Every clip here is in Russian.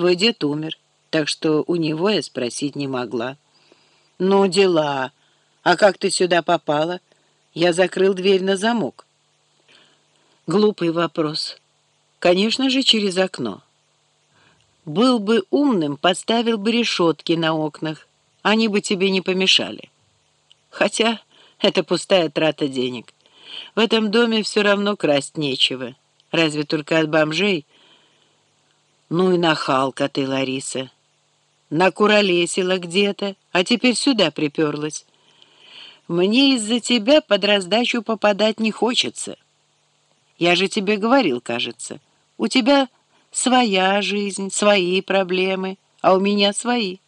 Твой дед умер, так что у него я спросить не могла. Ну, дела. А как ты сюда попала? Я закрыл дверь на замок. Глупый вопрос. Конечно же, через окно. Был бы умным, поставил бы решетки на окнах. Они бы тебе не помешали. Хотя это пустая трата денег. В этом доме все равно красть нечего. Разве только от бомжей. Ну и нахалка ты, Лариса. Накуролесила где-то, а теперь сюда приперлась. Мне из-за тебя под раздачу попадать не хочется. Я же тебе говорил, кажется. У тебя своя жизнь, свои проблемы, а у меня свои.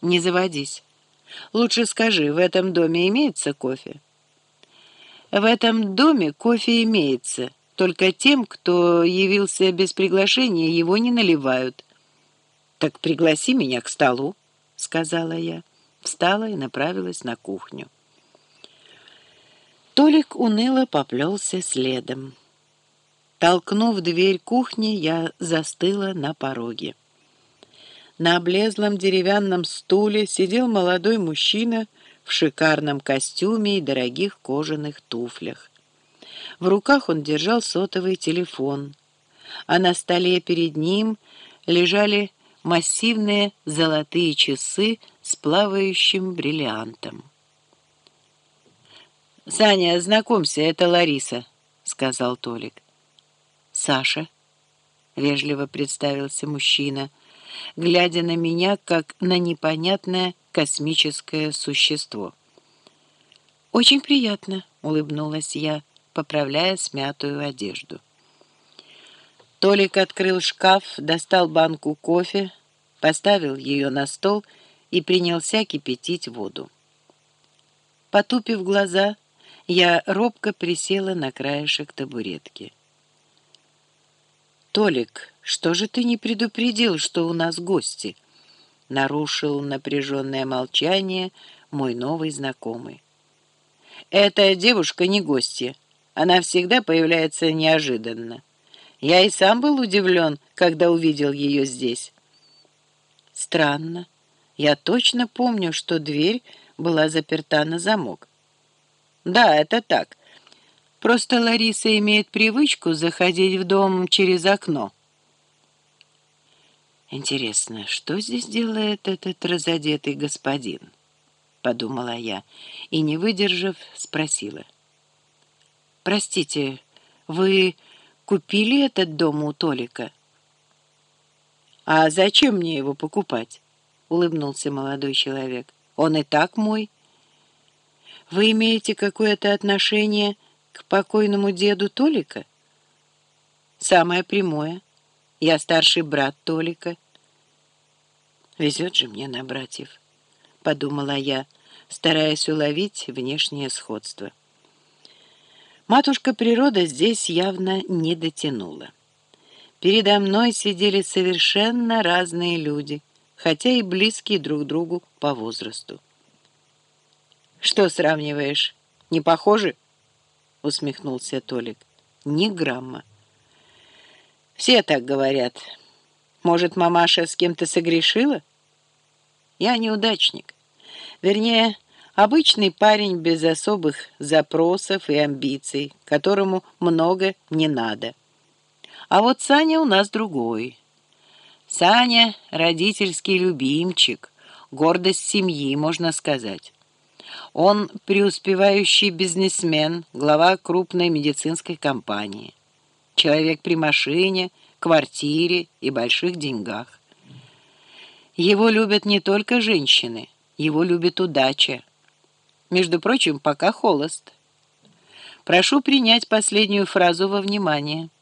Не заводись. Лучше скажи, в этом доме имеется кофе? В этом доме кофе имеется, только тем, кто явился без приглашения, его не наливают. Так пригласи меня к столу, сказала я. Встала и направилась на кухню. Толик уныло поплелся следом. Толкнув дверь кухни, я застыла на пороге. На облезлом деревянном стуле сидел молодой мужчина в шикарном костюме и дорогих кожаных туфлях. В руках он держал сотовый телефон, а на столе перед ним лежали массивные золотые часы с плавающим бриллиантом. «Саня, знакомься, это Лариса», — сказал Толик. «Саша», — вежливо представился мужчина, глядя на меня, как на непонятное космическое существо. «Очень приятно», — улыбнулась я, поправляя смятую одежду. Толик открыл шкаф, достал банку кофе, поставил ее на стол и принялся кипятить воду. Потупив глаза, я робко присела на краешек табуретки. «Толик, что же ты не предупредил, что у нас гости?» Нарушил напряженное молчание мой новый знакомый. «Эта девушка не гостья. Она всегда появляется неожиданно. Я и сам был удивлен, когда увидел ее здесь». «Странно. Я точно помню, что дверь была заперта на замок». «Да, это так. Просто Лариса имеет привычку заходить в дом через окно. «Интересно, что здесь делает этот разодетый господин?» — подумала я и, не выдержав, спросила. «Простите, вы купили этот дом у Толика?» «А зачем мне его покупать?» — улыбнулся молодой человек. «Он и так мой». «Вы имеете какое-то отношение к покойному деду Толика? Самое прямое. Я старший брат Толика. Везет же мне на братьев, подумала я, стараясь уловить внешнее сходство. Матушка природа здесь явно не дотянула. Передо мной сидели совершенно разные люди, хотя и близкие друг другу по возрасту. «Что сравниваешь? Не похожи?» — усмехнулся Толик. «Ни грамма». «Все так говорят. Может, мамаша с кем-то согрешила?» «Я неудачник. Вернее, обычный парень без особых запросов и амбиций, которому много не надо. А вот Саня у нас другой. Саня — родительский любимчик, гордость семьи, можно сказать». Он преуспевающий бизнесмен, глава крупной медицинской компании. Человек при машине, квартире и больших деньгах. Его любят не только женщины, его любит удача. Между прочим, пока холост. Прошу принять последнюю фразу во внимание –